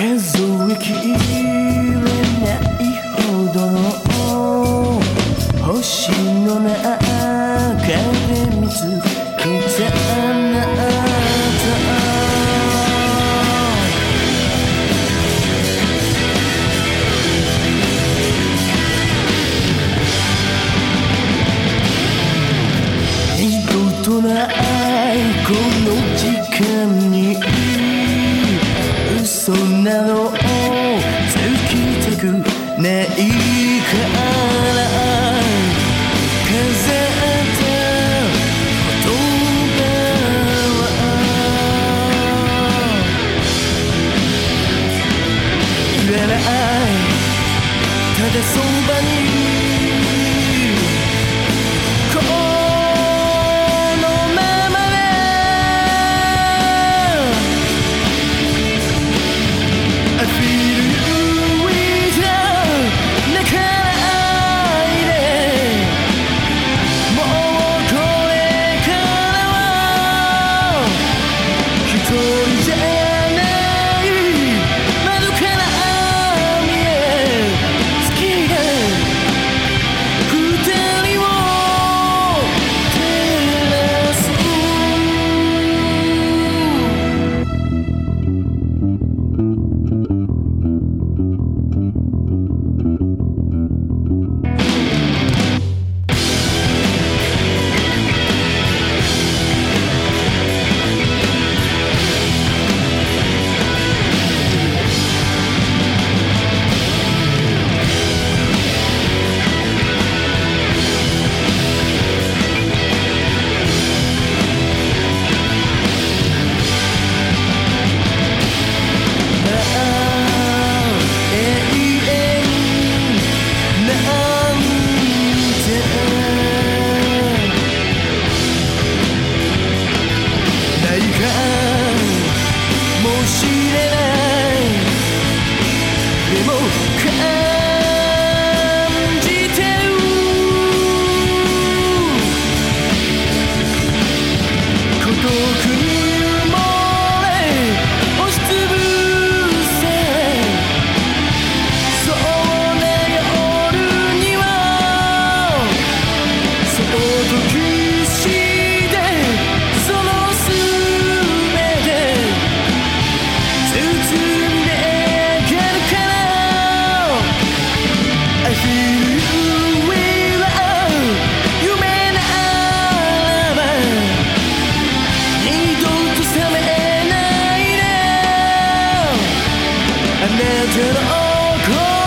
数えきれないほどの星の中で見つけたあなた二度とないこの時間にそんなのをつきたくないからただそばに legend. Oh,